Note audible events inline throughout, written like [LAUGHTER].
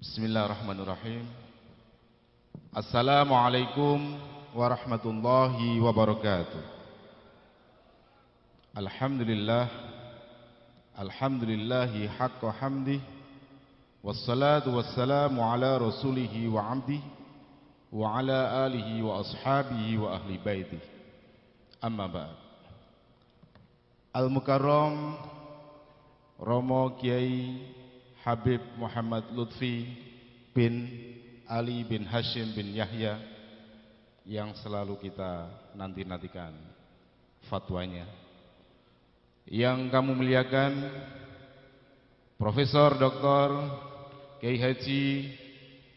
بسم الله الرحمن الرحيم السلام عليكم ورحمة الله وبركاته الحمد لله الحمد لله حق حمده والصلاة والسلام على رسوله وعبده وعلى آله وأصحابه وأهل بيته أما بعد المكرم رمو كيي Habib Muhammad Lutfi bin Ali bin Hashim bin Yahya yang selalu kita nanti-nantikan fatwanya. Yang kamu muliakan Profesor Dr. Kiai Haji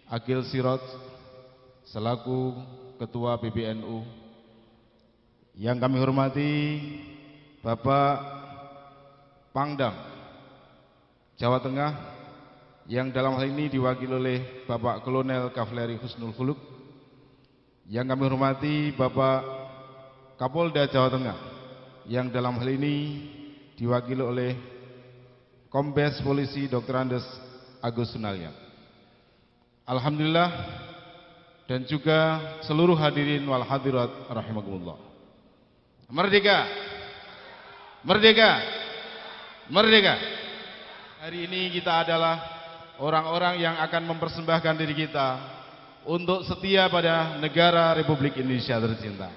Agil Sirot selaku Ketua PBNU. Yang kami hormati Bapak Pangdam Jawa Tengah yang dalam hal ini diwakili oleh Bapak Kolonel Kavaleri Husnul Khuluk yang kami hormati Bapak Kapolda Jawa Tengah yang dalam hal ini diwakili oleh Kombes Polisi Dr. Andes Agus Sunalya Alhamdulillah dan juga seluruh hadirin wal hadirat rahimakumullah. Merdeka! Merdeka! Merdeka! Hari ini kita adalah orang-orang yang akan mempersembahkan diri kita untuk setia pada negara Republik Indonesia tercinta.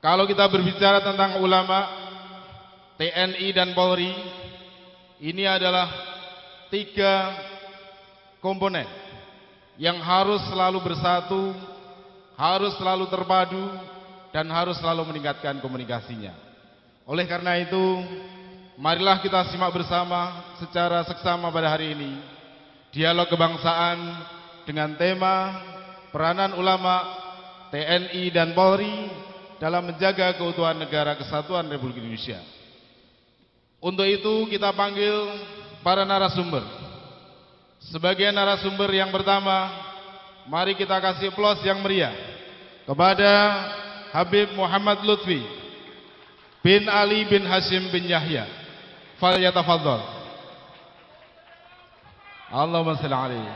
Kalau kita berbicara tentang ulama, TNI dan Polri, ini adalah tiga komponen yang harus selalu bersatu, harus selalu terpadu, dan harus selalu meningkatkan komunikasinya. Oleh karena itu, Marilah kita simak bersama secara seksama pada hari ini. Dialog kebangsaan dengan tema Peranan ulama TNI dan Polri dalam menjaga keutuhan negara kesatuan Republik Indonesia. Untuk itu kita panggil para narasumber. Sebagai narasumber yang pertama Mari kita kasih plus yang meriah Kepada Habib Muhammad Lutfi bin Ali bin Hashim bin Yahya falyatafaddal Allahumma shalli alaihi.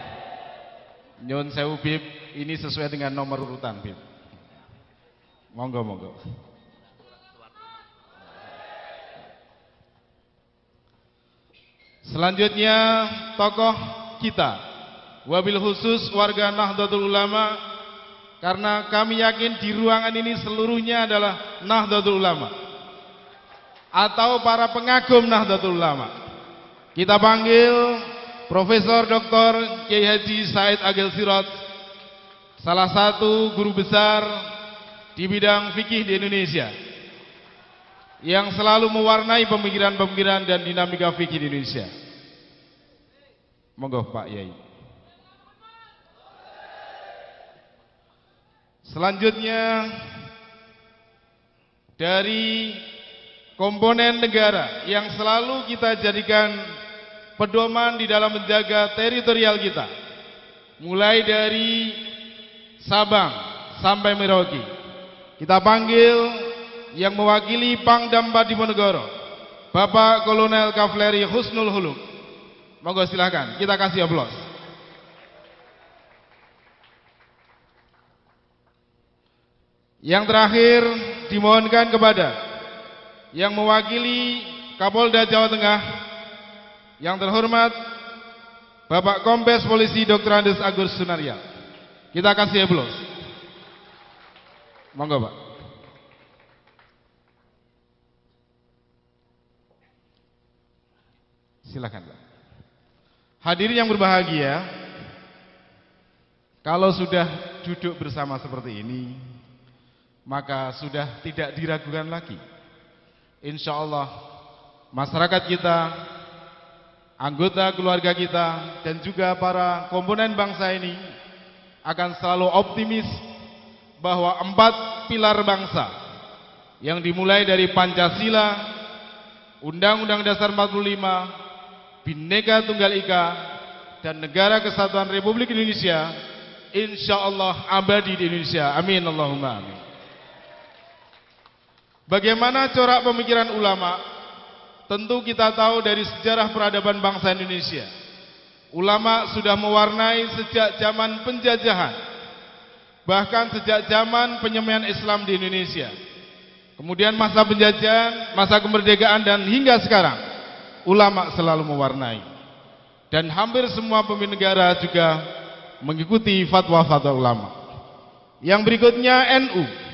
Nyun sewu bib. Ini sesuai dengan nomor urutan bib. Monggo monggo. Selanjutnya tokoh kita. Wabil khusus warga Nahdlatul Ulama. Karena kami yakin di ruangan ini seluruhnya adalah Nahdlatul Ulama atau para pengagum Nahdlatul Ulama. Kita panggil Profesor Dr. Kiai Haji Said Agil Sirot, salah satu guru besar di bidang fikih di Indonesia yang selalu mewarnai pemikiran-pemikiran dan dinamika fikih di Indonesia. Monggo Pak Yai. Selanjutnya dari komponen negara yang selalu kita jadikan pedoman di dalam menjaga teritorial kita. Mulai dari Sabang sampai Merauke. Kita panggil yang mewakili Pangdam Diponegoro, Bapak Kolonel Kavaleri Husnul Huluk. Monggo silahkan, kita kasih aplaus. Yang terakhir dimohonkan kepada yang mewakili Kapolda Jawa Tengah yang terhormat Bapak Kombes Polisi Dr. Andes Agus Sunaria. Kita kasih aplaus. Monggo, Pak. Silakan, Pak. Hadirin yang berbahagia, kalau sudah duduk bersama seperti ini, maka sudah tidak diragukan lagi insya Allah masyarakat kita, anggota keluarga kita, dan juga para komponen bangsa ini akan selalu optimis bahwa empat pilar bangsa yang dimulai dari Pancasila, Undang-Undang Dasar 45, Bhinneka Tunggal Ika, dan Negara Kesatuan Republik Indonesia, insya Allah abadi di Indonesia. Amin Allahumma amin. Bagaimana corak pemikiran ulama tentu kita tahu dari sejarah peradaban bangsa Indonesia. Ulama sudah mewarnai sejak zaman penjajahan, bahkan sejak zaman penyemaian Islam di Indonesia. Kemudian masa penjajahan, masa kemerdekaan dan hingga sekarang, ulama selalu mewarnai. Dan hampir semua pemimpin negara juga mengikuti fatwa-fatwa ulama. Yang berikutnya NU.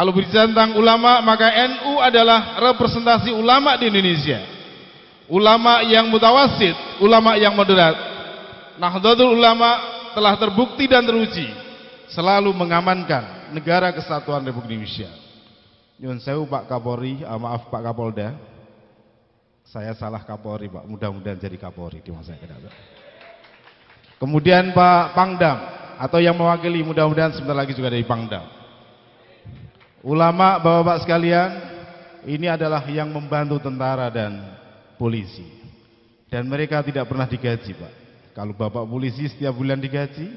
Kalau berbicara tentang ulama, maka NU adalah representasi ulama di Indonesia. Ulama yang mutawasid, ulama yang moderat. Nahdlatul Ulama telah terbukti dan teruji selalu mengamankan negara kesatuan Republik Indonesia. Nyun sewu Pak Kapolri, ah, maaf Pak Kapolda. Saya salah Kapolri Pak, mudah-mudahan jadi Kapolri di masa yang akan Kemudian Pak Pangdam atau yang mewakili mudah-mudahan sebentar lagi juga dari Pangdam. Ulama bapak-bapak sekalian, ini adalah yang membantu tentara dan polisi. Dan mereka tidak pernah digaji, Pak. Kalau bapak polisi setiap bulan digaji,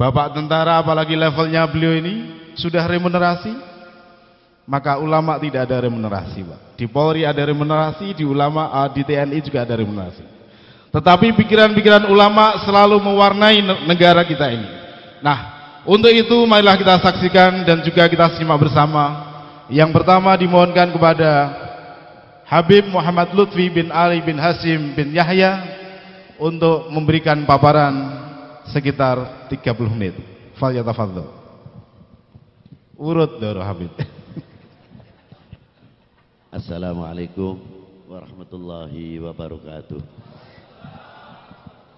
bapak tentara apalagi levelnya beliau ini sudah remunerasi, maka ulama tidak ada remunerasi, Pak. Di Polri ada remunerasi, di ulama ah, di TNI juga ada remunerasi. Tetapi pikiran-pikiran ulama selalu mewarnai negara kita ini. Nah, untuk itu marilah kita saksikan dan juga kita simak bersama. Yang pertama dimohonkan kepada Habib Muhammad Lutfi bin Ali bin Hasim bin Yahya untuk memberikan paparan sekitar 30 menit. Fal yatafadhal. Urut doro Habib. Assalamualaikum warahmatullahi wabarakatuh.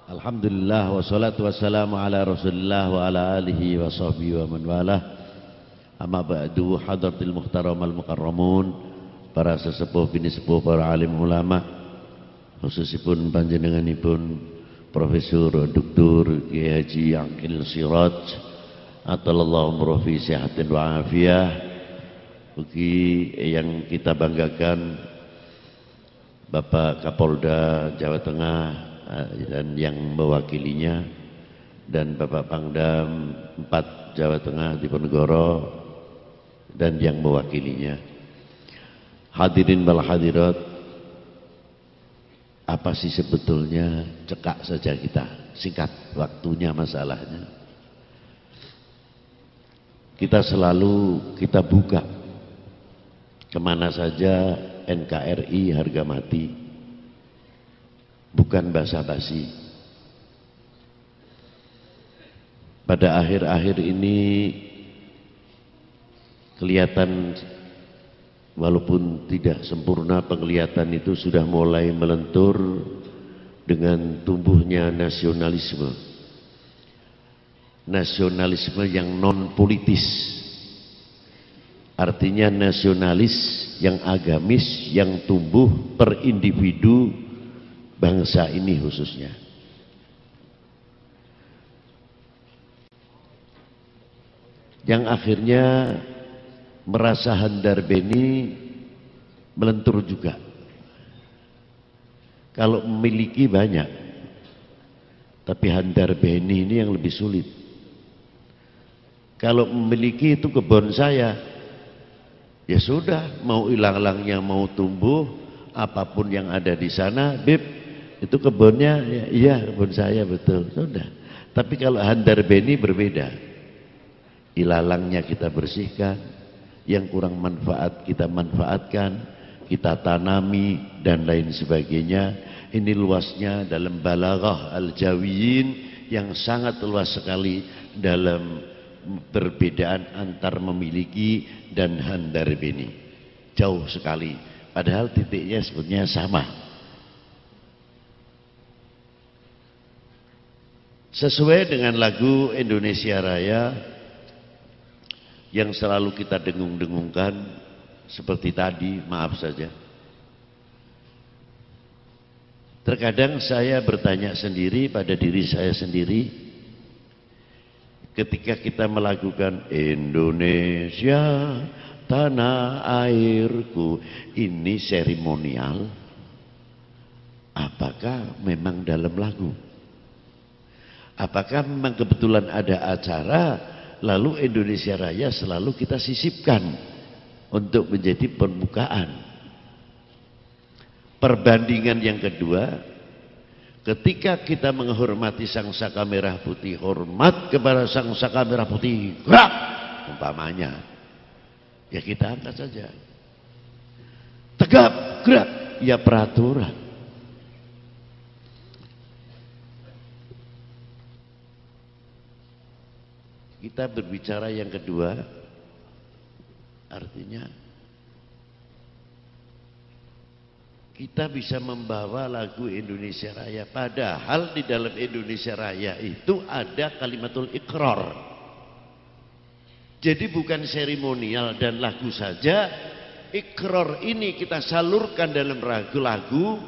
Alhamdulillah wassalatu wassalamu ala rasulillah wa ala alihi wa sahbihi wa man walah Amma ba'du hadratil muhtaram al mukarramun Para sesepuh bini sepuh para alim ulama Khususipun panjenenganipun Profesor Dr. Kiai Haji Aqil Siraj Atalallahu murfi sehatin wa afiyah Bagi yang kita banggakan Bapak Kapolda Jawa Tengah dan yang mewakilinya dan Bapak Pangdam 4 Jawa Tengah di Ponegoro dan yang mewakilinya. Hadirin wal hadirat, apa sih sebetulnya cekak saja kita, singkat waktunya masalahnya. Kita selalu kita buka ke mana saja NKRI harga mati bukan basa-basi. Pada akhir-akhir ini kelihatan walaupun tidak sempurna penglihatan itu sudah mulai melentur dengan tumbuhnya nasionalisme. Nasionalisme yang non politis. Artinya nasionalis yang agamis yang tumbuh per individu bangsa ini khususnya. Yang akhirnya merasa handar beni melentur juga. Kalau memiliki banyak, tapi handar beni ini yang lebih sulit. Kalau memiliki itu kebun saya, ya sudah, mau hilang-hilangnya mau tumbuh, apa pun yang ada di sana, bib, itu kebunnya ya, iya kebun saya betul. Sudah. Tapi kalau handar beni berbeda. Ilalangnya kita bersihkan yang kurang manfaat kita manfaatkan kita tanami dan lain sebagainya. Ini luasnya dalam balaghah al-jawiyin yang sangat luas sekali dalam perbedaan antar memiliki dan handar beni. Jauh sekali. Padahal titiknya sebetulnya sama Sesuai dengan lagu Indonesia Raya yang selalu kita dengung-dengungkan seperti tadi, maaf saja. Terkadang saya bertanya sendiri pada diri saya sendiri ketika kita melakukan Indonesia tanah airku ini seremonial apakah memang dalam lagu Apakah memang kebetulan ada acara lalu Indonesia Raya selalu kita sisipkan untuk menjadi pembukaan. Perbandingan yang kedua, ketika kita menghormati sang saka merah putih, hormat kepada sang saka merah putih, gerak umpamanya. Ya kita angkat saja. Tegap, gerak, ya peraturan. Kita berbicara yang kedua, artinya kita bisa membawa lagu Indonesia Raya. Padahal di dalam Indonesia Raya itu ada kalimatul ikrar. Jadi bukan seremonial dan lagu saja. Ikrar ini kita salurkan dalam lagu-lagu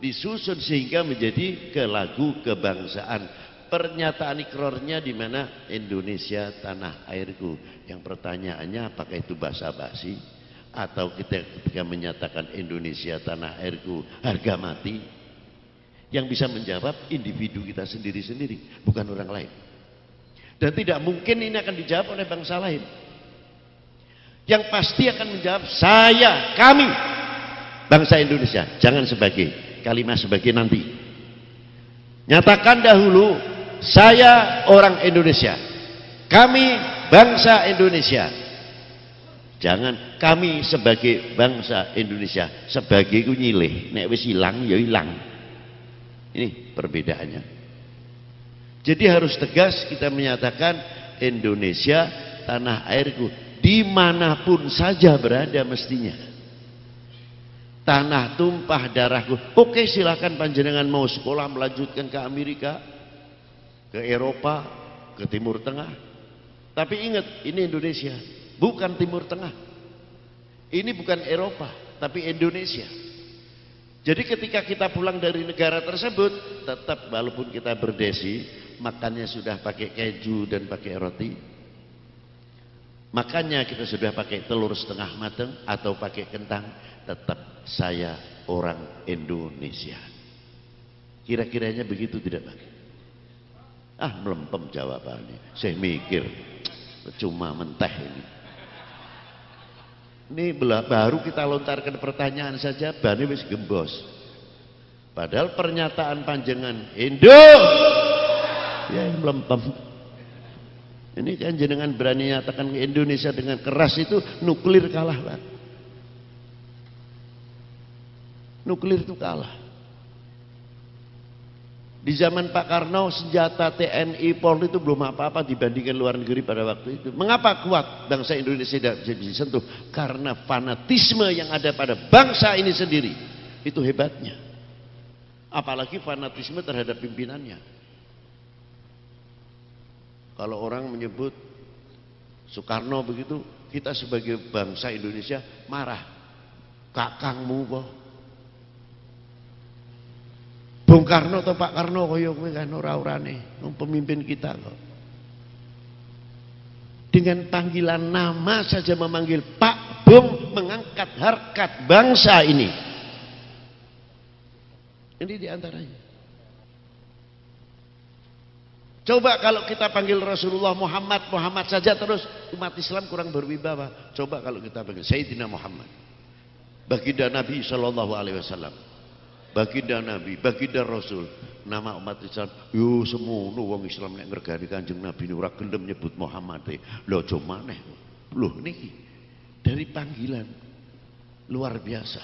disusun sehingga menjadi ke lagu kebangsaan. Pernyataan ikrarnya di mana? Indonesia tanah airku. Yang pertanyaannya apakah itu bahasa basi? atau kita ketika menyatakan Indonesia tanah airku harga mati? Yang bisa menjawab individu kita sendiri-sendiri bukan orang lain. Dan tidak mungkin ini akan dijawab oleh bangsa lain. Yang pasti akan menjawab saya kami bangsa Indonesia. Jangan sebagai kalimat sebagai nanti. Nyatakan dahulu saya orang Indonesia kami bangsa Indonesia Jangan kami sebagai bangsa Indonesia sebagai ku nyilih, nek wis ilang ya ilang. Ini perbedaannya. Jadi harus tegas kita menyatakan Indonesia tanah airku di mana pun saja berada mestinya. Tanah tumpah darahku. Oke silakan panjenengan mau sekolah melanjutkan ke Amerika, ke Eropa, ke Timur Tengah. Tapi ingat ini Indonesia bukan Timur Tengah. Ini bukan Eropa, tapi Indonesia. Jadi ketika kita pulang dari negara tersebut, tetap walaupun kita berdesi, makannya sudah pakai keju dan pakai roti. Makannya kita sudah pakai telur setengah matang atau pakai kentang, tetap saya orang Indonesia. Kira-kiranya begitu tidak Pak? Ah, melempem jawabannya. Saya mikir, cuma mentah ini. Ini baru kita lontarkan pertanyaan saja, bani wis gembos. Padahal pernyataan panjangan Indo ya melempem. Ini kan jenengan berani nyatakan Indonesia dengan keras itu nuklir kalah, Pak. Nuklir itu kalah. Di zaman Pak Karno senjata TNI Polri itu belum apa-apa dibandingkan luar negeri pada waktu itu. Mengapa kuat bangsa Indonesia tidak bisa disentuh? Karena fanatisme yang ada pada bangsa ini sendiri. Itu hebatnya. Apalagi fanatisme terhadap pimpinannya. Kalau orang menyebut Soekarno begitu, kita sebagai bangsa Indonesia marah. Kakangmu kok Bung Karno atau Pak Karno kaya kowe kan ora-orane, pemimpin kita kok. Dengan panggilan nama saja memanggil Pak Bung mengangkat harkat bangsa ini. Ini di antaranya. Coba kalau kita panggil Rasulullah Muhammad, Muhammad saja terus umat Islam kurang berwibawa. Coba kalau kita panggil Sayyidina Muhammad. Baginda Nabi Shallallahu Alaihi Wasallam baginda Nabi, baginda Rasul, nama umat Islam, yo semono wong Islam nek ngergani Kanjeng Nabi ora gelem nyebut Muhammad. E. Lho aja maneh. Lho niki dari panggilan luar biasa.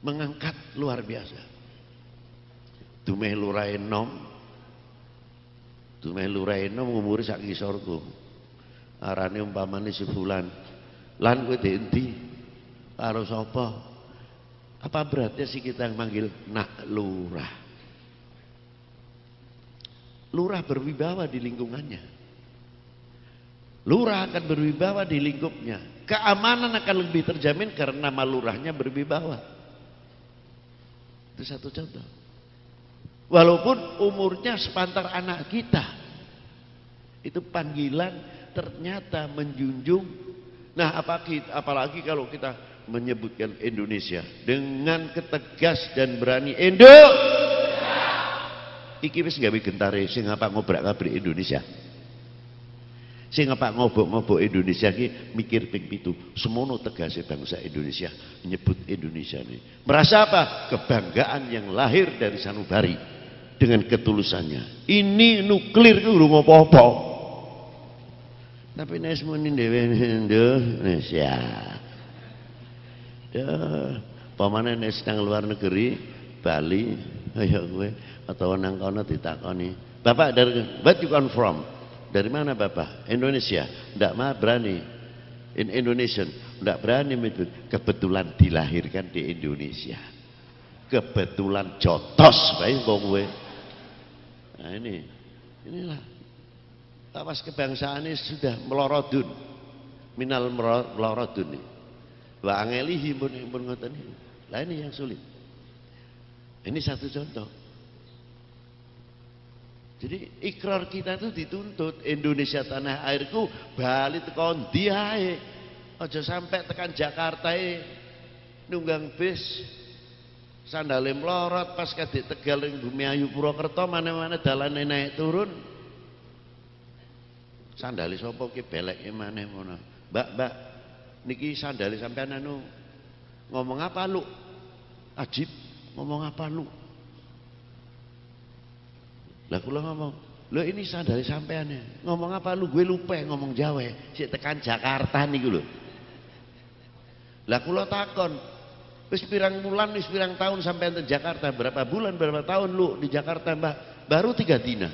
Mengangkat luar biasa. Dumeh lurae nom. Dumeh lurae nom umure sak kisorku. Arane umpamane si fulan. Lan kowe endi? Karo sapa? Apa beratnya sih kita yang manggil nak lurah? Lurah berwibawa di lingkungannya. Lurah akan berwibawa di lingkupnya. Keamanan akan lebih terjamin karena nama lurahnya berwibawa. Itu satu contoh. Walaupun umurnya sepantar anak kita. Itu panggilan ternyata menjunjung. Nah apalagi kalau kita menyebutkan Indonesia dengan ketegas dan berani Indo iki wis gawe gentare sing apa ngobrak-abrik Indonesia Sing apa ngobok-ngobok Indonesia ki mikir ping pitu. Semono tegase bangsa Indonesia nyebut Indonesia ini. Merasa apa? Kebanggaan yang lahir dari sanubari dengan ketulusannya. Ini nuklir ku urung apa-apa. Tapi muni dhewe Indonesia. Ya, pamane nek sedang luar negeri, Bali, [LAUGHS] ayo gue atau nang kono ditakoni. Bapak dari where you come from? Dari mana Bapak? Indonesia. Tidak mah berani. In Indonesian. Tidak berani menyebut. Kebetulan dilahirkan di Indonesia. Kebetulan jotos. Baik gue. Nah ini. Inilah. Awas kebangsaan ini sudah melorodun. Minal melorodun ini. Wa angelihi pun pun ngoten Lah ini yang sulit. Ini satu contoh. Jadi ikrar kita itu dituntut Indonesia tanah airku bali tekan ndi ae. Aja sampai tekan Jakarta e nunggang bis sandale mlorot pas kadek Tegal ning Bumi Ayu Purwokerto mana-mana dalane naik turun. Sandale sapa ki beleke maneh ngono. Mbak, Mbak, niki sandale sampean anu ngomong apa lu? Ajib, ngomong apa lu? Lah kula ngomong, "Lho ini sandale sampean ya. Ngomong apa lu? Gue lupa ngomong Jawa. Sik tekan Jakarta niku lho." Lah kula takon, wis pirang bulan, wis pirang tahun sampai ke Jakarta? Berapa bulan, berapa tahun lu di Jakarta, Mbak? Baru tiga dina.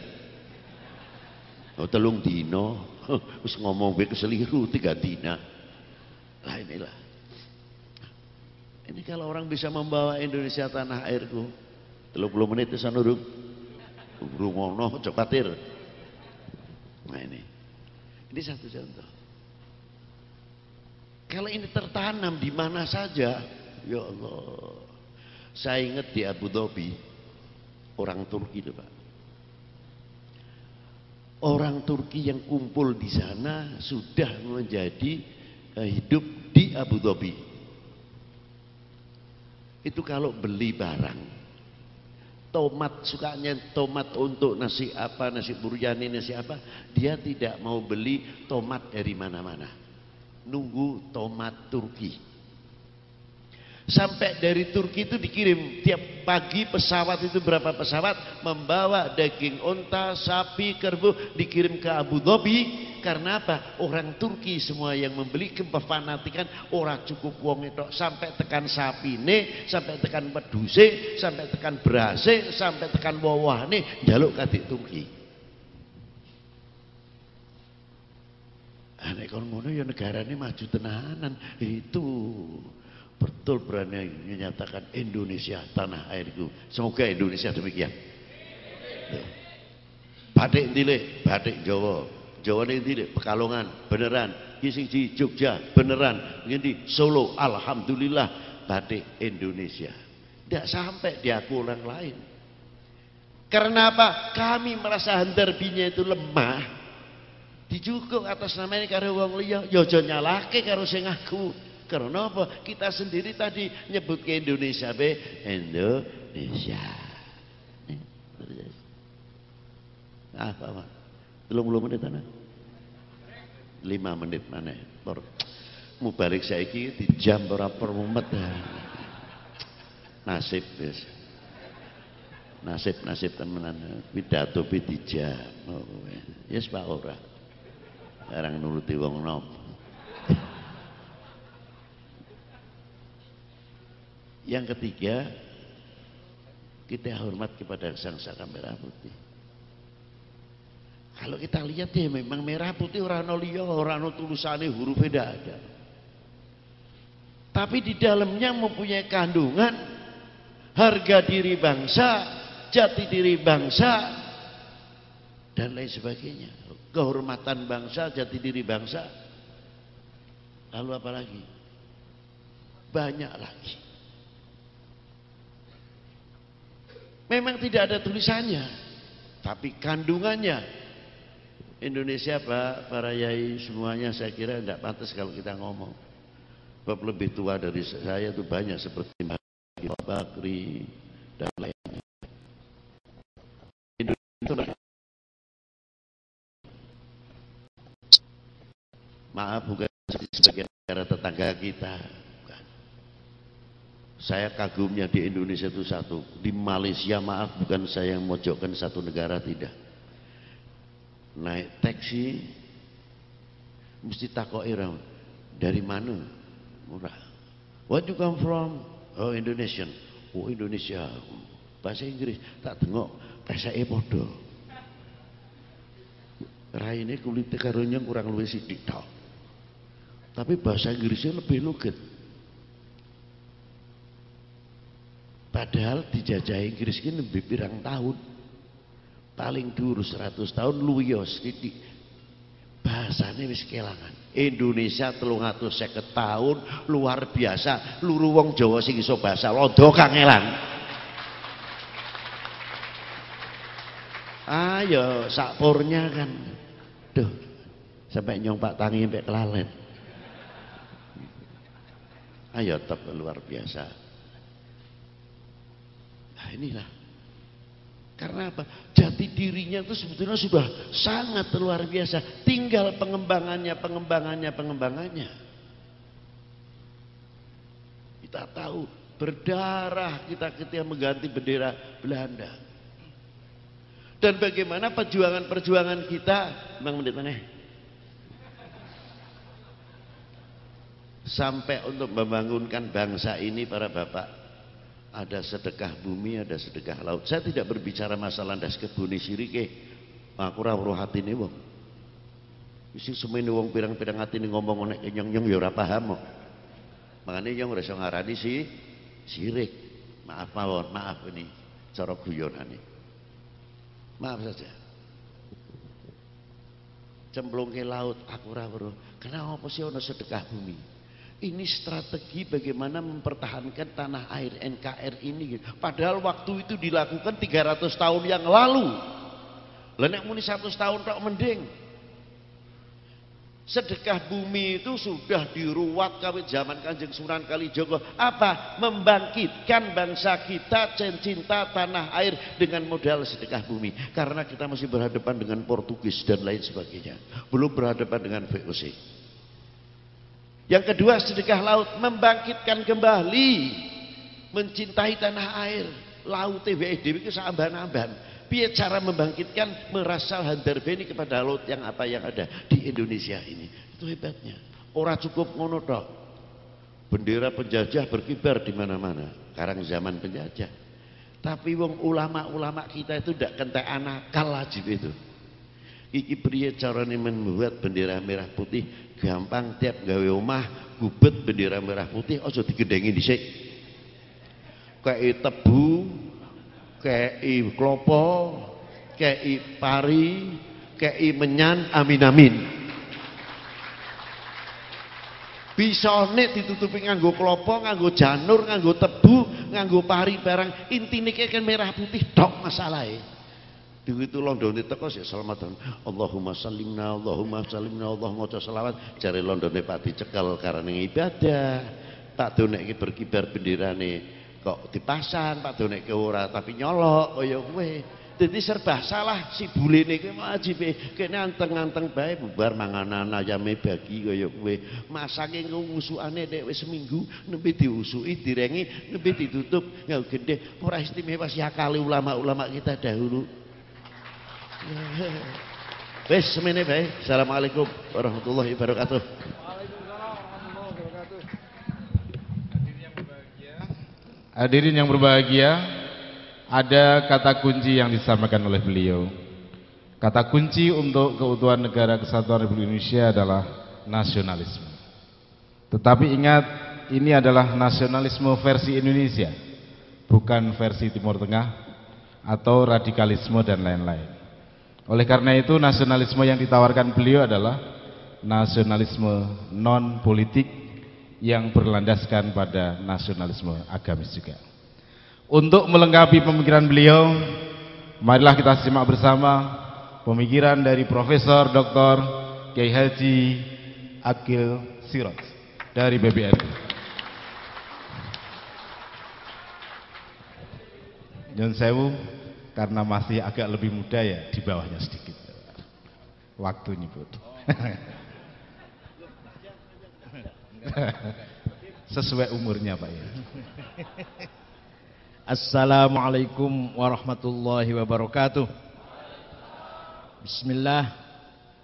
Oh, telung dino. [LAUGHS] Wis ngomong gue keseliru tiga dina. Lah inilah. Ini kalau orang bisa membawa Indonesia tanah airku, 30 menit itu sanurung rungono cepatir nah ini. Ini satu contoh. Kalau ini tertanam di mana saja ya Allah. Saya ingat di Abu Dhabi orang Turki itu Pak. Orang Turki yang kumpul di sana sudah menjadi hidup di Abu Dhabi. Itu kalau beli barang. Tomat sukanya tomat untuk nasi apa nasi buryani nasi apa dia tidak mau beli tomat dari mana-mana. Nunggu tomat Turki Sampai dari Turki itu dikirim. Tiap pagi pesawat itu berapa pesawat membawa daging unta, sapi, kerbau dikirim ke Abu Dhabi. Karena apa? Orang Turki semua yang membeli kefanatikan orang cukup wong itu sampai tekan sapi ne, sampai tekan peduse, sampai tekan berase, sampai tekan wawahne jaluk kadik Turki. Anek kon ngono ya negara ini maju tenanan. Itu betul berani menyatakan Indonesia tanah airku. Semoga Indonesia demikian. Batik Tile, batik Jawa. Jawa ini Tile, Pekalongan, beneran. Kisingji, Jogja, beneran. Ini Solo, Alhamdulillah, batik Indonesia. Tidak sampai diaku orang lain. Karena apa? Kami merasa handarbinya itu lemah. Dijukuk atas nama ini uang liya. Yojo ya nyalake karo sing aku. Karena apa? Kita sendiri tadi nyebut ke Indonesia be Indonesia. Apa pak? Belum belum menit mana? Lima menit mana? Mau balik saya ki di jam berapa mumet Nasib yes. Nasib nasib temenan pidato pi jam. Oh, yes pak ora. Sekarang nuruti wong nopo. Yang ketiga, kita hormat kepada sang saka merah putih. Kalau kita lihat ya memang merah putih orang liya, orang tulisannya huruf tidak ada. Tapi di dalamnya mempunyai kandungan harga diri bangsa, jati diri bangsa, dan lain sebagainya. Kehormatan bangsa, jati diri bangsa. Lalu apa lagi? Banyak lagi. Memang tidak ada tulisannya, tapi kandungannya Indonesia Pak, para yai semuanya saya kira tidak pantas kalau kita ngomong. Sebab lebih tua dari saya itu banyak seperti Pak Bakri dan lainnya. Indonesia Maaf bukan sebagai negara tetangga kita. Saya kagumnya di Indonesia itu satu. Di Malaysia maaf bukan saya yang mojokkan satu negara tidak. Naik taksi mesti takok iram dari mana? Murah. What you come from? Oh Indonesian. Oh Indonesia. Bahasa Inggris. Tak tengok pesake padha. Raine kulit karunya kurang sithik tok. Tapi bahasa Inggrisnya lebih luget padahal dijajah Inggris ini lebih pirang tahun. Paling dulu 100 tahun luyos titik. Bahasanya wis kelangan. Indonesia telung atus seket tahun luar biasa. Luru wong Jawa sing iso bahasa londo kangelan. Ayo sakpurnya kan. Duh sampai nyong pak tangi sampai kelalen ayo tetap luar biasa nah inilah karena apa? Jati dirinya itu sebetulnya sudah sangat luar biasa. Tinggal pengembangannya, pengembangannya, pengembangannya. Kita tahu berdarah kita ketika mengganti bendera Belanda. Dan bagaimana perjuangan-perjuangan kita, Bang Menit? Sampai untuk membangunkan bangsa ini para bapak ada sedekah bumi, ada sedekah laut. Saya tidak berbicara masalah das kebuni sirike. Aku ora weruh atine wong. Isi semene wong pirang-pirang atine ngomong nek nyong-nyong ya ora paham kok. Makane yang ora iso ngarani si sirik. Maaf mawon, maaf ini cara guyonane. Maaf saja. Cemplung ke laut aku ora weruh. Kenapa sih ono sedekah bumi? Ini strategi bagaimana mempertahankan tanah air NKR ini. Padahal waktu itu dilakukan 300 tahun yang lalu. Lenek muni 100 tahun tak mending. Sedekah bumi itu sudah diruat kawit zaman Kanjeng Sunan Kalijogo. Apa? Membangkitkan bangsa kita cinta tanah air dengan modal sedekah bumi. Karena kita masih berhadapan dengan Portugis dan lain sebagainya. Belum berhadapan dengan VOC. Yang kedua sedekah laut membangkitkan kembali mencintai tanah air. Laut TWD itu samban-amban. Piye cara membangkitkan merasal handarbeni kepada laut yang apa yang ada di Indonesia ini. Itu hebatnya. Orang cukup ngono. Bendera penjajah berkibar di mana-mana. Karang zaman penjajah. Tapi wong ulama-ulama kita itu tidak kentek anak aja itu. Iki priye carane membuat bendera merah putih gampang tiap gawe omah gubet bendera merah putih aja digedengi dhisik. Kei tebu kei klopo kei pari kei menyan amin amin. Bisa nek ditutupi nganggo klopo nganggo janur nganggo tebu nganggo pari barang intine kan merah putih dok masalahnya Begitu Londone teko sik selamatan. Allahumma sallimna, Allahumma sallimna, Allahumma maca selawat. Jare Londone Pak dicekel karena ibadah. Pak donekke berkibar benderane kok dipasang, Pak donekke ora tapi nyolok kaya kowe. Jadi serba salah si bulene ki wajibe kene anteng-anteng bae bubar manganan ayame bagi kaya kowe. Masake ngusukane nek wis seminggu nembe diusuki direngi nembe ditutup nggo gede ora istimewa si akali ulama-ulama kita dahulu. [LAUGHS] Wes semene bae. Assalamualaikum warahmatullahi wabarakatuh. Hadirin yang berbahagia, ada kata kunci yang disampaikan oleh beliau. Kata kunci untuk keutuhan negara kesatuan Republik Indonesia adalah nasionalisme. Tetapi ingat, ini adalah nasionalisme versi Indonesia, bukan versi Timur Tengah atau radikalisme dan lain-lain. Oleh karena itu nasionalisme yang ditawarkan beliau adalah nasionalisme non politik yang berlandaskan pada nasionalisme agamis juga. Untuk melengkapi pemikiran beliau, marilah kita simak bersama pemikiran dari Profesor Dr. Kiai Haji Akil Sirot dari BBN. Nyun Sewu, karena masih agak lebih muda ya di bawahnya sedikit waktu nyebut [LAUGHS] Sesuai umurnya Pak ya. Assalamualaikum warahmatullahi wabarakatuh. Bismillah.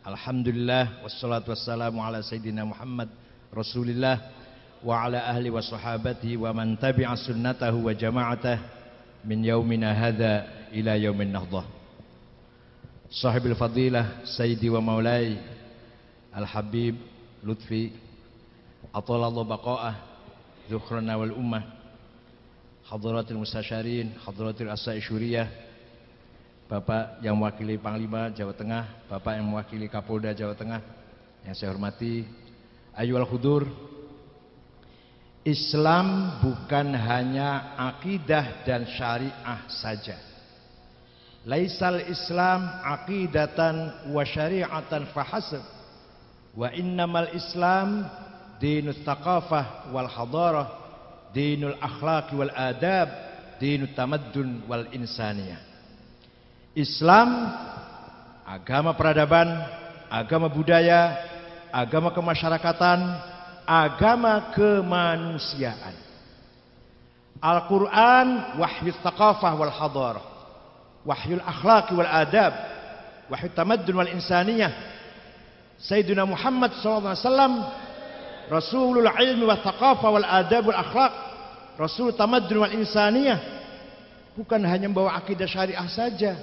Alhamdulillah wassalatu wassalamu ala sayyidina Muhammad Rasulillah wa ala ahli wa sahabatihi wa man tabi'a sunnatahu wa jama'atah min yaumina hadha ila yaumin nahdah. Sahibul fadilah sayyidi wa maulai Al-Habib Lutfi Atalallahu baqa'ah Dzukhrana wal ummah Hadratul Mustasyarin Hadratul Asai Syuriyah Bapak yang mewakili Panglima Jawa Tengah, Bapak yang mewakili Kapolda Jawa Tengah, yang saya hormati, Ayu al-Hudur, Islam bukan hanya akidah dan syariah saja. Laisal Islam aqidatan wa syari'atan fahasab. Wa innamal Islam dinut taqafah wal hadarah, dinul akhlaq wal adab, dinut tamaddun wal insaniyah. Islam agama peradaban, agama budaya, agama kemasyarakatan, agama kemanusiaan. Al-Quran wahyu thaqafah wal hadar, wahyu akhlaq wal adab, wahyu tamaddun wal insaniyah. Sayyidina Muhammad SAW Rasulul ilmi wa thaqafah wal adab wal akhlaq, Rasul tamaddun wal insaniyah. Bukan hanya membawa akidah syariah saja,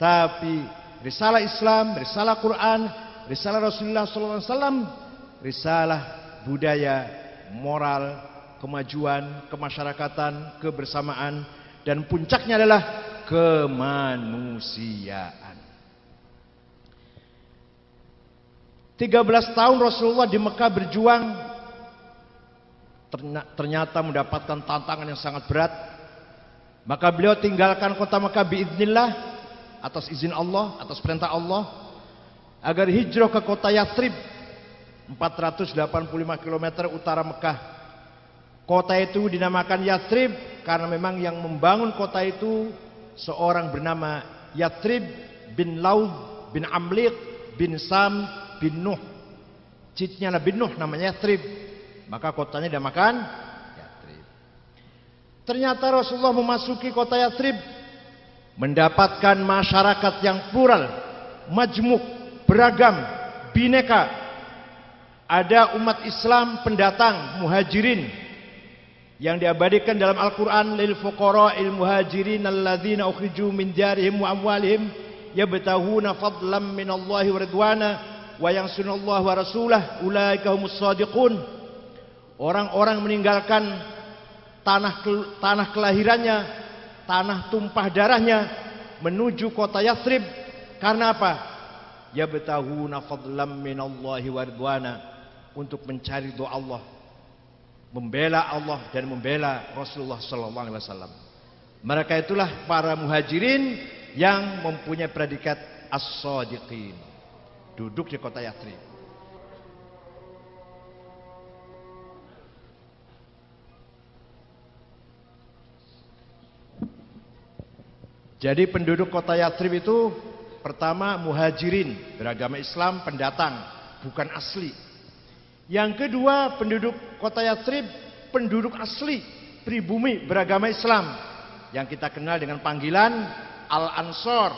tapi risalah Islam, risalah Quran, risalah Rasulullah SAW, risalah budaya, moral, kemajuan, kemasyarakatan, kebersamaan, dan puncaknya adalah kemanusiaan. 13 tahun Rasulullah di Mekah berjuang ternyata mendapatkan tantangan yang sangat berat. Maka beliau tinggalkan kota Mekah biiznillah atas izin Allah, atas perintah Allah agar hijrah ke kota Yathrib 485 km utara Mekah. Kota itu dinamakan Yathrib karena memang yang membangun kota itu seorang bernama Yathrib bin Laud bin Amliq bin Sam bin Nuh. Cicitnya bin Nuh namanya Yathrib. Maka kotanya dinamakan Yathrib. Ternyata Rasulullah memasuki kota Yathrib mendapatkan masyarakat yang plural, majmuk, beragam, bineka. Ada umat Islam pendatang, muhajirin yang diabadikan dalam Al-Qur'an lil fuqara il muhajirin alladzina ukhriju min diyarihim wa amwalihim yabtahuna fadlan min Allah wa ridwana wa yansurunallaha wa rasulah ulaika humus shadiqun orang-orang meninggalkan tanah tanah kelahirannya tanah tumpah darahnya menuju kota Yathrib. Karena apa? Ya betahuna fadlam minallahi waridwana untuk mencari doa Allah, membela Allah dan membela Rasulullah sallallahu alaihi wasallam. Mereka itulah para muhajirin yang mempunyai predikat as-sadiqin. Duduk di kota Yathrib. Jadi penduduk kota Yathrib itu pertama muhajirin, beragama Islam, pendatang, bukan asli. Yang kedua penduduk kota Yathrib, penduduk asli, pribumi, beragama Islam. Yang kita kenal dengan panggilan Al-Ansor.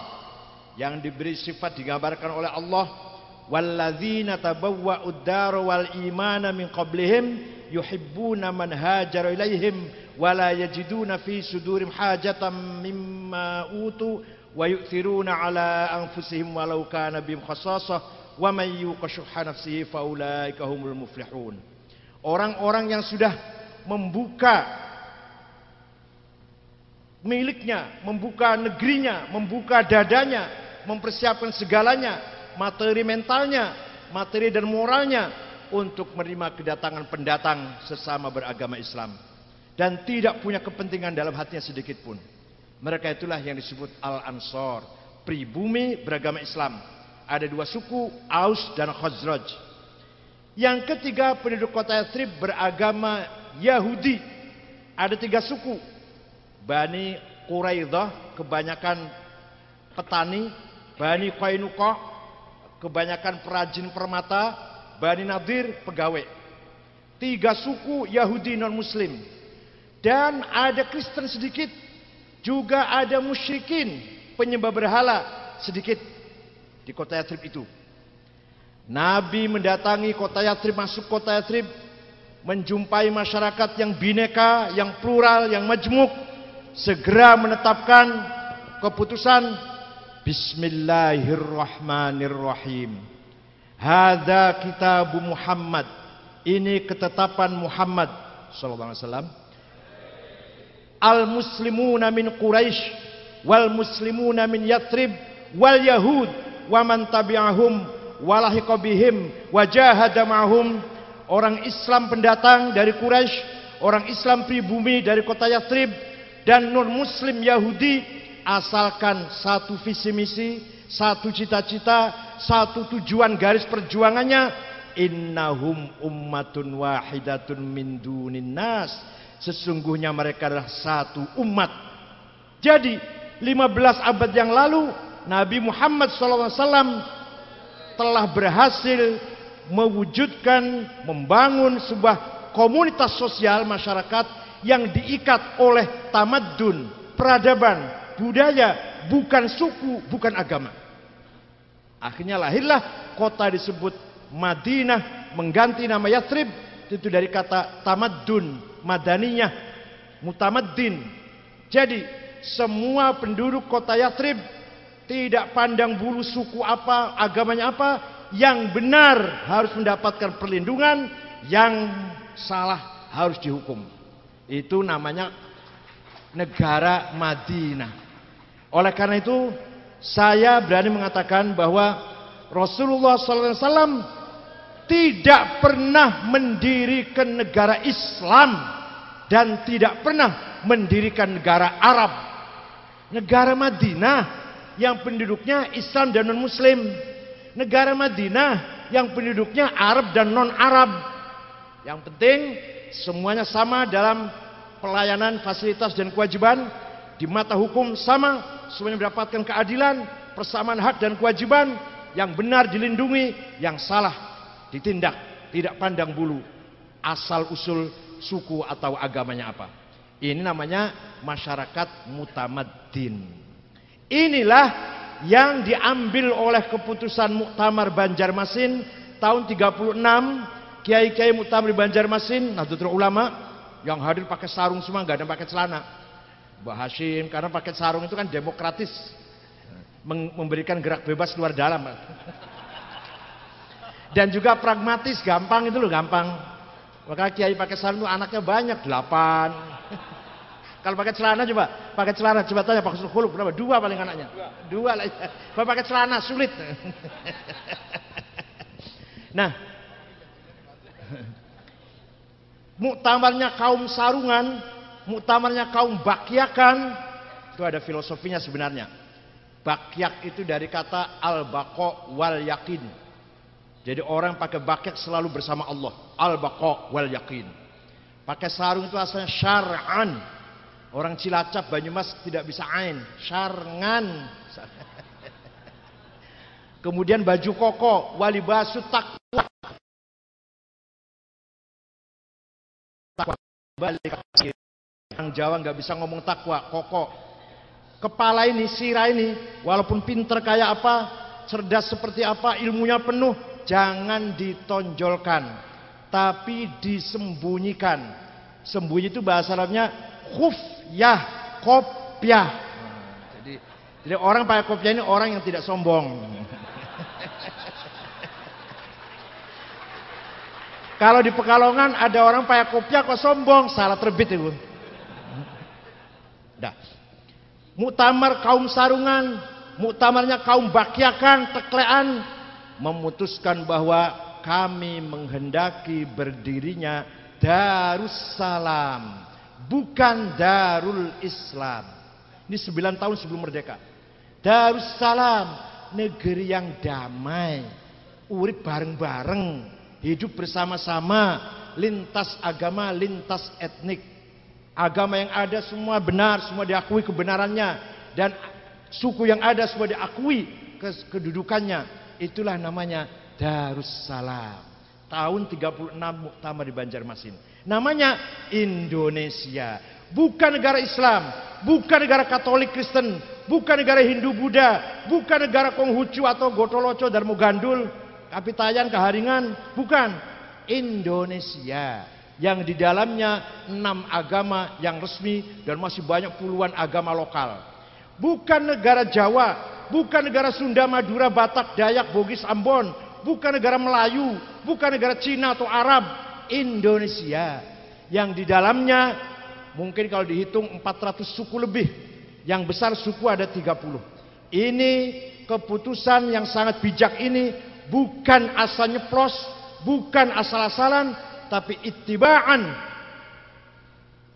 Yang diberi sifat digambarkan oleh Allah. Walladzina tabawwa'ud dar wal imana min qablihim yuhibbuna man hajara ilaihim wala yajiduna fi sudurim hajatan mimma utu wa yu'thiruna ala anfusihim walau kana bihim khasasah wa man yuqa nafsihi muflihun orang-orang yang sudah membuka miliknya membuka negerinya membuka dadanya mempersiapkan segalanya materi mentalnya materi dan moralnya untuk menerima kedatangan pendatang sesama beragama Islam dan tidak punya kepentingan dalam hatinya sedikit pun. Mereka itulah yang disebut Al-Ansor, pribumi beragama Islam. Ada dua suku, Aus dan Khazraj. Yang ketiga penduduk kota Yathrib beragama Yahudi. Ada tiga suku. Bani Quraidah, kebanyakan petani. Bani Qainuqa, kebanyakan perajin permata. Bani Nadir, pegawai. tiga suku Yahudi non Muslim, dan ada Kristen sedikit, juga ada musyrikin penyembah berhala sedikit di kota Yatrib itu. Nabi mendatangi kota Yatrib, masuk kota Yatrib, menjumpai masyarakat yang bineka, yang plural, yang majmuk, segera menetapkan keputusan Bismillahirrahmanirrahim. Hada kitab Muhammad. Ini ketetapan Muhammad sallallahu alaihi wasallam. Al muslimuna min Quraisy wal muslimuna min Yatrib wal Yahud wa man tabi'ahum walahiqa bihim wajahada ma'hum orang Islam pendatang dari Quraisy, orang Islam pribumi dari kota Yatrib dan non muslim Yahudi asalkan satu visi misi, satu cita-cita, satu tujuan garis perjuangannya innahum ummatun wahidatun min dunin nas. Sesungguhnya mereka adalah satu umat. Jadi 15 abad yang lalu Nabi Muhammad SAW telah berhasil mewujudkan membangun sebuah komunitas sosial masyarakat yang diikat oleh tamadun, peradaban, budaya, bukan suku, bukan agama. Akhirnya lahirlah kota disebut Madinah mengganti nama Yathrib itu dari kata tamadun, madaniyah, mutamaddin. Jadi semua penduduk kota Yathrib tidak pandang bulu suku apa, agamanya apa, yang benar harus mendapatkan perlindungan, yang salah harus dihukum. Itu namanya negara Madinah. Oleh karena itu, saya berani mengatakan bahwa Rasulullah SAW tidak pernah mendirikan negara Islam dan tidak pernah mendirikan negara Arab. Negara Madinah yang penduduknya Islam dan non-Muslim. Negara Madinah yang penduduknya Arab dan non-Arab. Yang penting semuanya sama dalam pelayanan, fasilitas dan kewajiban. Di mata hukum sama, semuanya mendapatkan keadilan, persamaan hak dan kewajiban. Yang benar dilindungi, yang salah ditindak, tidak pandang bulu. Asal usul suku atau agamanya apa. Ini namanya masyarakat mutamaddin. Inilah yang diambil oleh keputusan Muktamar Banjarmasin tahun 36 kiai-kiai Muktamar Banjarmasin Nahdlatul Ulama yang hadir pakai sarung semua nggak ada pakai celana. Mbah Hashim karena pakai sarung itu kan demokratis memberikan gerak bebas luar dalam. Dan juga pragmatis, gampang itu loh, gampang. Maka kiai pakai sarung itu anaknya banyak, delapan. Kalau pakai celana coba, pakai celana coba tanya Pak Khuluk berapa? Dua paling anaknya. Dua, lah. Kalau pakai celana sulit. nah, muktamarnya kaum sarungan, muktamarnya kaum bakyakan, itu ada filosofinya sebenarnya. Bakyak itu dari kata al-baqo wal yakin. Jadi orang pakai bakyak selalu bersama Allah. Al-baqo wal yakin. Pakai sarung itu asalnya syar'an. Orang Cilacap Banyumas tidak bisa ain, syarngan. [LAUGHS] Kemudian baju koko, wali basu takwa. Balik orang Jawa nggak bisa ngomong takwa, koko. Kepala ini, sirah ini, walaupun pinter kayak apa, cerdas seperti apa, ilmunya penuh, jangan ditonjolkan, tapi disembunyikan. Sembunyi itu bahasa Arabnya khuf yah kopiah. jadi, jadi orang pakai kopiah ini orang yang tidak sombong. [LAUGHS] Kalau di Pekalongan ada orang pakai kopiah kok sombong, salah terbit itu. Dah. Muktamar kaum sarungan, muktamarnya kaum bakyakan, teklean memutuskan bahwa kami menghendaki berdirinya Darussalam bukan Darul Islam. Ini sembilan tahun sebelum merdeka. Darussalam, negeri yang damai, urip bareng-bareng, hidup bersama-sama, lintas agama, lintas etnik. Agama yang ada semua benar, semua diakui kebenarannya dan suku yang ada semua diakui kedudukannya. Itulah namanya Darussalam. tahun 36 muktamar di Banjarmasin. Namanya Indonesia. Bukan negara Islam, bukan negara Katolik Kristen, bukan negara Hindu Buddha, bukan negara Konghucu atau Gotoloco Darmo Gandul, Kapitayan Keharingan, bukan. Indonesia yang di dalamnya enam agama yang resmi dan masih banyak puluhan agama lokal. Bukan negara Jawa, bukan negara Sunda, Madura, Batak, Dayak, Bugis, Ambon, bukan negara Melayu, bukan negara Cina atau Arab, Indonesia. Yang di dalamnya mungkin kalau dihitung 400 suku lebih, yang besar suku ada 30. Ini keputusan yang sangat bijak ini. Bukan asal nyeplos, bukan asal-asalan, tapi ittiba'an.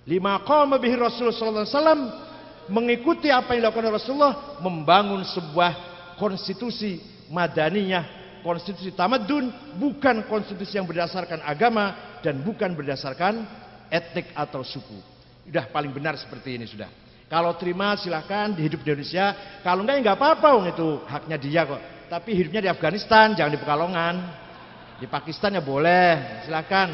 Lima qama bihi Rasulullah sallallahu mengikuti apa yang dilakukan Rasulullah membangun sebuah konstitusi madaniyah konstitusi tamadun bukan konstitusi yang berdasarkan agama dan bukan berdasarkan etnik atau suku. Sudah paling benar seperti ini sudah. Kalau terima silahkan di hidup di Indonesia. Kalau enggak ya enggak apa-apa itu haknya dia kok. Tapi hidupnya di Afghanistan jangan di Pekalongan. Di Pakistan ya boleh, silahkan.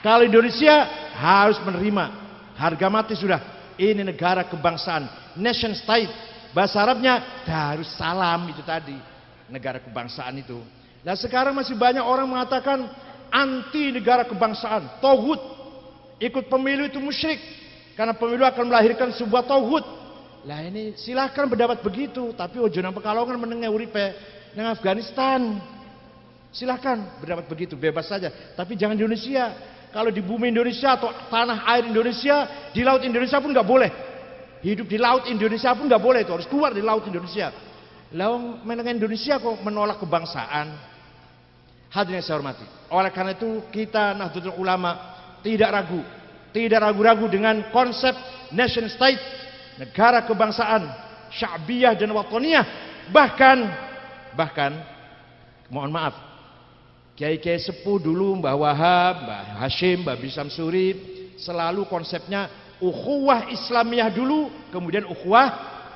Kalau Indonesia harus menerima harga mati sudah. Ini negara kebangsaan, nation state. Bahasa Arabnya Darussalam itu tadi negara kebangsaan itu. Nah sekarang masih banyak orang mengatakan anti negara kebangsaan, tauhid. Ikut pemilu itu musyrik. Karena pemilu akan melahirkan sebuah tauhid. Lah ini silahkan berdapat begitu, tapi ojo nang pekalongan menengah uripe nang Afghanistan. Silahkan berdapat begitu, bebas saja. Tapi jangan di Indonesia. Kalau di bumi Indonesia atau tanah air Indonesia, di laut Indonesia pun nggak boleh. Hidup di laut Indonesia pun nggak boleh itu harus keluar di laut Indonesia. Lalu menengah Indonesia kok menolak kebangsaan. Hadirin saya hormati. Oleh karena itu kita Nahdlatul Ulama tidak ragu, tidak ragu-ragu dengan konsep nation state, negara kebangsaan, sya'biyah dan watoniyah. Bahkan bahkan mohon maaf, kiai-kiai sepuh dulu Mbah Wahab, Mbah Hashim, Mbah Bisam Suri selalu konsepnya ukhuwah Islamiyah dulu, kemudian ukhuwah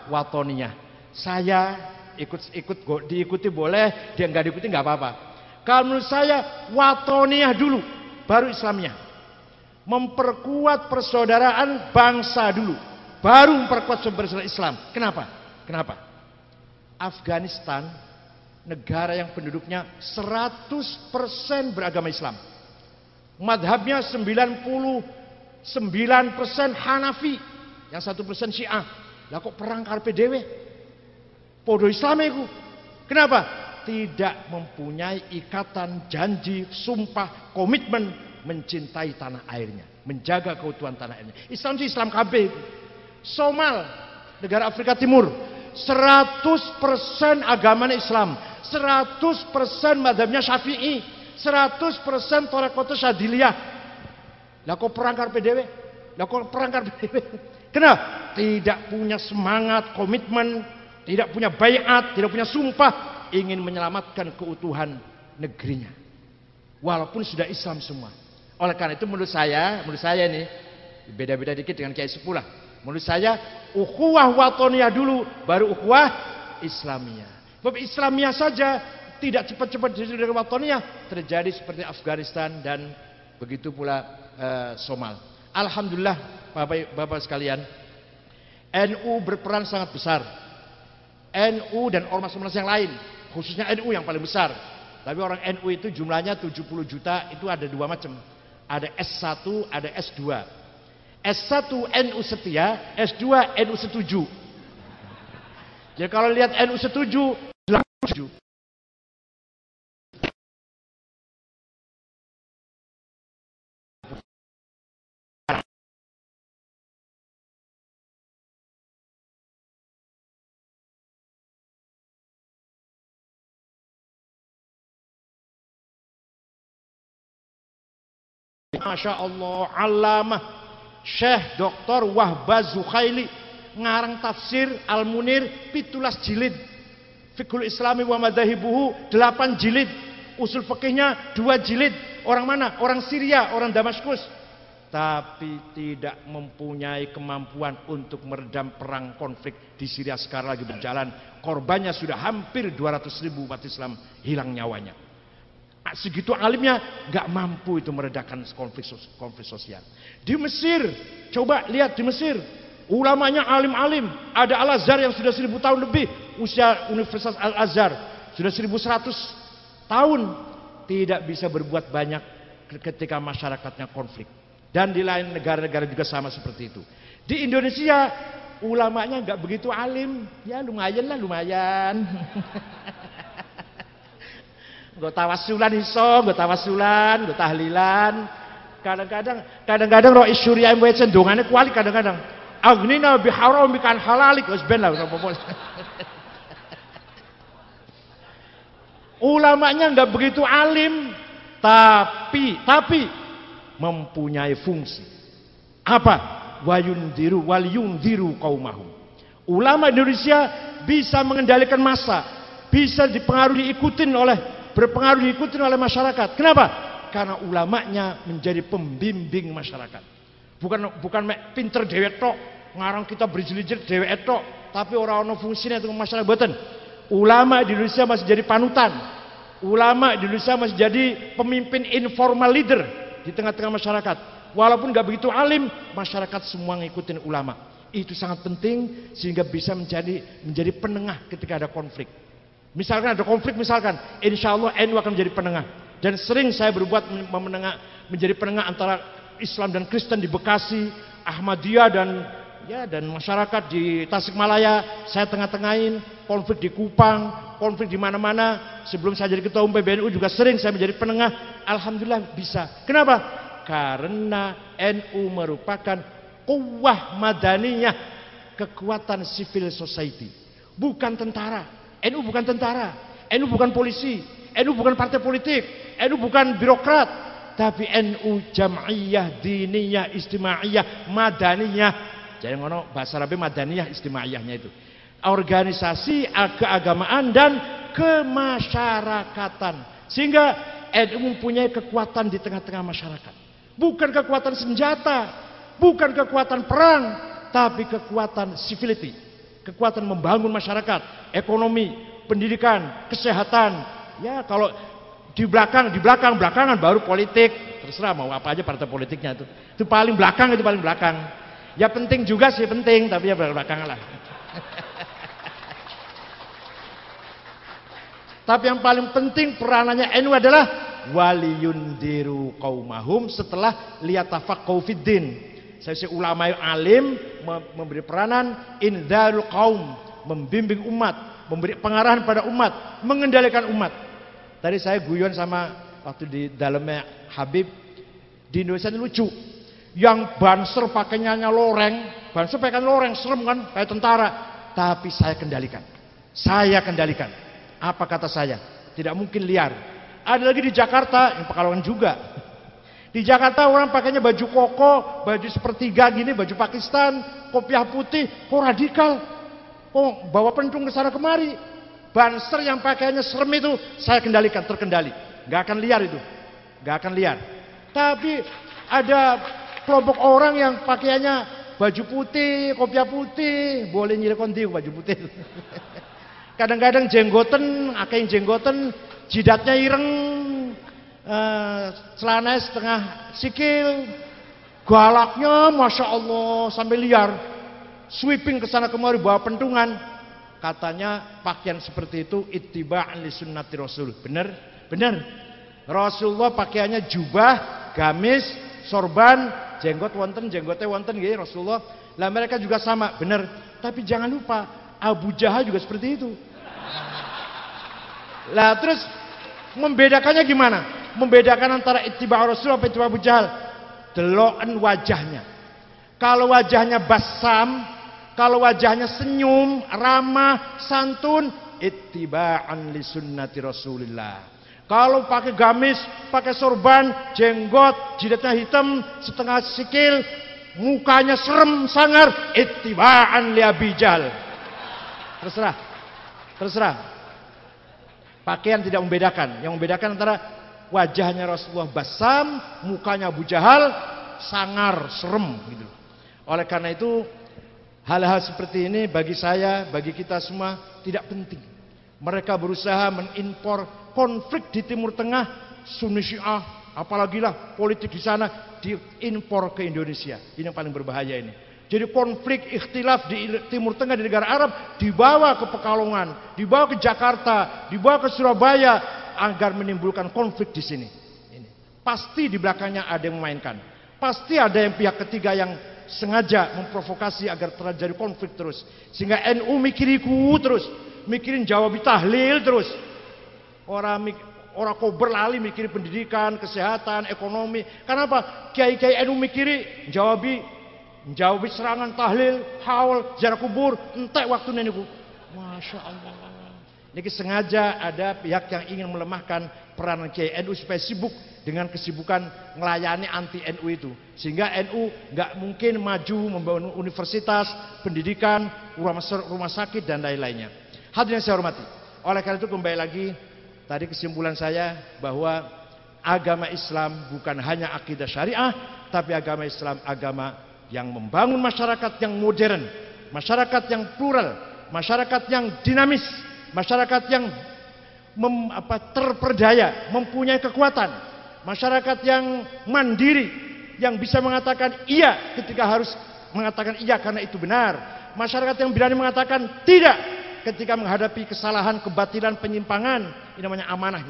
watoniyah. Saya ikut ikut diikuti boleh, dia nggak diikuti nggak apa-apa. Kalau menurut saya watoniah dulu, baru Islamnya. Memperkuat persaudaraan bangsa dulu, baru memperkuat sumber Islam. Kenapa? Kenapa? Afghanistan negara yang penduduknya 100% beragama Islam. Madhabnya 99% Hanafi, yang satu persen Syiah. Lah kok perang karpe dewe? Podo Islam itu. Kenapa? Tidak mempunyai ikatan janji, sumpah, komitmen mencintai tanah airnya, menjaga keutuhan tanah airnya. Islam itu Islam KB. Somal, negara Afrika Timur, 100% agamanya Islam, 100% madhabnya Syafi'i, 100% Torekoto Syadiliyah. Lah kok perang karpe dewe? Lah kok dewe? Kenapa? Tidak punya semangat, komitmen, tidak punya bayat, tidak punya sumpah, ingin menyelamatkan keutuhan negerinya. Walaupun sudah Islam semua. Oleh karena itu menurut saya, menurut saya ini beda-beda dikit dengan Kiai Sepulah. Menurut saya ukhuwah watoniyah dulu, baru ukhuwah Islamiyah. Sebab Islamiyah saja tidak cepat-cepat jadi dari watoniyah terjadi seperti Afghanistan dan begitu pula uh, Somal. Alhamdulillah Bapak, Bapak sekalian, NU berperan sangat besar NU dan ormas-ormas yang lain, khususnya NU yang paling besar. Tapi orang NU itu jumlahnya 70 juta, itu ada dua macam. Ada S1, ada S2. S1 NU setia, S2 NU setuju. Jadi kalau lihat NU setuju, 87. Masya Allah Alamah Syekh Dr. Wahbaz Zukhaili ngarang tafsir Al-Munir pitulas jilid. Fikul Islami wa madahibuhu delapan jilid. Usul fikihnya dua jilid. Orang mana? orang Syria, orang Damaskus. Tapi tidak mempunyai kemampuan untuk meredam perang konflik di Syria. Sekarang lagi berjalan. Korbannya sudah hampir 200 ribu umat Islam hilang nyawanya segitu alimnya nggak mampu itu meredakan konflik konflik sosial. Di Mesir, coba lihat di Mesir, ulamanya alim-alim. Ada Al Azhar yang sudah seribu tahun lebih usia Universitas Al Azhar sudah seribu seratus tahun tidak bisa berbuat banyak ketika masyarakatnya konflik. Dan di lain negara-negara juga sama seperti itu. Di Indonesia ulamanya nggak begitu alim, ya lumayan lah lumayan. [LAUGHS] gue tawasulan iso, gue tawasulan, gue tahlilan. Kadang-kadang, kadang-kadang roh isyuri yang cendungannya kuali kadang-kadang. Agnina biharam bikan halalik, wes ben lah. Ulamanya nggak begitu alim, tapi tapi mempunyai fungsi. Apa? Wayundiru wal yundiru kaumahum. Ulama Indonesia bisa mengendalikan masa, bisa dipengaruhi ikutin oleh berpengaruh diikuti oleh masyarakat. Kenapa? Karena ulamanya menjadi pembimbing masyarakat. Bukan bukan pinter dewek tok, ngarang kita berjelit-jelit dewek tok, tapi orang-orang fungsinya itu masyarakat boten. Ulama di Indonesia masih jadi panutan. Ulama di Indonesia masih jadi pemimpin informal leader di tengah-tengah masyarakat. Walaupun gak begitu alim, masyarakat semua ngikutin ulama. Itu sangat penting sehingga bisa menjadi menjadi penengah ketika ada konflik. Misalkan ada konflik misalkan, insya Allah NU akan menjadi penengah. Dan sering saya berbuat menengah, menjadi penengah antara Islam dan Kristen di Bekasi, Ahmadiyah dan ya dan masyarakat di Tasikmalaya. Saya tengah-tengahin konflik di Kupang, konflik di mana-mana. Sebelum saya jadi ketua umum PBNU juga sering saya menjadi penengah. Alhamdulillah bisa. Kenapa? Karena NU merupakan kuwah madaniyah, kekuatan civil society, bukan tentara. NU bukan tentara, NU bukan polisi, NU bukan partai politik, NU bukan birokrat, tapi NU jam'iyah, diniyah, istimaiyah, madaniyah. Jadi ngono bahasa Arabi madaniyah, istimaiyahnya itu. Organisasi keagamaan dan kemasyarakatan. Sehingga NU mempunyai kekuatan di tengah-tengah masyarakat. Bukan kekuatan senjata, bukan kekuatan perang, tapi kekuatan civility kekuatan membangun masyarakat, ekonomi, pendidikan, kesehatan. Ya kalau di belakang, di belakang, belakangan baru politik. Terserah mau apa aja partai politiknya itu. Itu paling belakang, itu paling belakang. Ya penting juga sih penting, tapi ya belakangan lah. [LAUGHS] tapi yang paling penting peranannya NU adalah waliyundiru kaumahum setelah liyatafaqau fiddin saya si ulama yang alim memberi peranan indarul kaum, membimbing umat, memberi pengarahan pada umat, mengendalikan umat. Tadi saya guyon sama waktu di dalamnya Habib di Indonesia ini lucu. Yang banser pakainya loreng, banser pakai loreng serem kan kayak tentara, tapi saya kendalikan. Saya kendalikan. Apa kata saya? Tidak mungkin liar. Ada lagi di Jakarta, yang Pekalongan juga. Di Jakarta orang pakainya baju koko, baju sepertiga gini, baju Pakistan, kopiah putih, kok radikal. Kok bawa pentung ke sana kemari. Banser yang pakaiannya serem itu saya kendalikan, terkendali. Gak akan liar itu. Gak akan liar. Tapi ada kelompok orang yang pakaiannya baju putih, kopiah putih, boleh nyirekon baju putih. [LAUGHS] Kadang-kadang jenggoten, akeh jenggoten, jidatnya ireng, uh, celana setengah sikil, galaknya masya Allah sampai liar, sweeping ke sana kemari bawa pentungan. Katanya pakaian seperti itu ittiba'an li sunnati Rasul. Benar? Benar. Rasulullah pakaiannya jubah, gamis, sorban, jenggot wonten, jenggotnya wonten gitu Rasulullah. Lah mereka juga sama, benar. Tapi jangan lupa Abu Jahal juga seperti itu. Lah terus membedakannya gimana? Membedakan antara ittiba Rasul apa ittiba Abu Jahal? Deloken wajahnya. Kalau wajahnya basam, kalau wajahnya senyum, ramah, santun, ittiba'an li sunnati Rasulillah. Kalau pakai gamis, pakai sorban, jenggot, jidatnya hitam, setengah sikil, mukanya serem sangar, ittiba'an li abijal. Terserah. Terserah. Pakaian tidak membedakan. Yang membedakan antara wajahnya Rasulullah basam, mukanya Abu Jahal sangar, serem gitu. Oleh karena itu hal-hal seperti ini bagi saya, bagi kita semua tidak penting. Mereka berusaha mengimpor konflik di Timur Tengah Sunni Syiah, apalagi lah politik di sana diimpor ke Indonesia. Ini yang paling berbahaya ini. Jadi konflik ikhtilaf di Timur Tengah di negara Arab dibawa ke Pekalongan, dibawa ke Jakarta, dibawa ke Surabaya agar menimbulkan konflik di sini. Ini. Pasti di belakangnya ada yang memainkan. Pasti ada yang pihak ketiga yang sengaja memprovokasi agar terjadi konflik terus. Sehingga NU mikiriku terus, mikirin jawab tahlil terus. Orang orang kau berlali mikirin pendidikan, kesehatan, ekonomi. Kenapa? Kiai-kiai NU mikiri jawabi Jawab serangan tahlil, haul, jarak kubur, entek waktu niku. Masya Allah. Ini sengaja ada pihak yang ingin melemahkan peran Kiai NU supaya sibuk dengan kesibukan melayani anti NU itu. Sehingga NU nggak mungkin maju membangun universitas, pendidikan, rumah, sakit dan lain-lainnya. Hadirin yang saya hormati. Oleh karena itu kembali lagi tadi kesimpulan saya bahwa agama Islam bukan hanya akidah syariah, tapi agama Islam agama yang membangun masyarakat yang modern, masyarakat yang plural, masyarakat yang dinamis, masyarakat yang mem, apa, terperdaya, mempunyai kekuatan, masyarakat yang mandiri, yang bisa mengatakan iya ketika harus mengatakan iya karena itu benar, masyarakat yang berani mengatakan tidak ketika menghadapi kesalahan, kebatilan, penyimpangan, ini namanya amanah.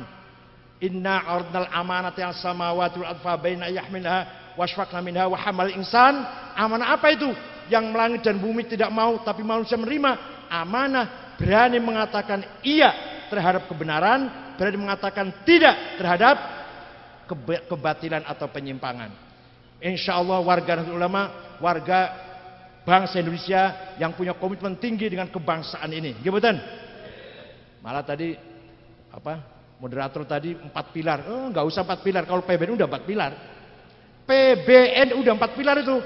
Inna ardnal amanat yang samawati wal adfa baina yahmilha wasfaqna minha wa hamal insan. Amanah apa itu? Yang melangit dan bumi tidak mau tapi manusia menerima. Amanah berani mengatakan iya terhadap kebenaran, berani mengatakan tidak terhadap kebatilan atau penyimpangan. Insya Allah warga ulama, warga bangsa Indonesia yang punya komitmen tinggi dengan kebangsaan ini. Gimana? Malah tadi apa moderator tadi empat pilar. Oh, nggak usah empat pilar. Kalau PBN udah empat pilar. PBN udah empat pilar itu.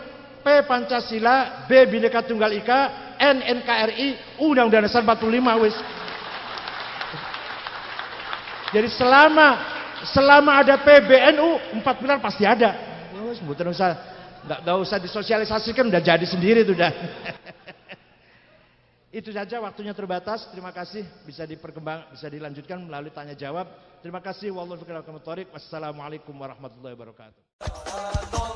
P Pancasila, B Bhinneka Tunggal Ika, N NKRI, Undang-Undang Dasar 45 wis. Jadi selama selama ada PBNU empat pilar pasti ada. Wis mboten usah enggak usah disosialisasikan udah jadi sendiri itu udah. [LAUGHS] Itu saja waktunya terbatas. Terima kasih bisa diperkembang bisa dilanjutkan melalui tanya jawab. Terima kasih. Wassalamualaikum warahmatullahi wabarakatuh.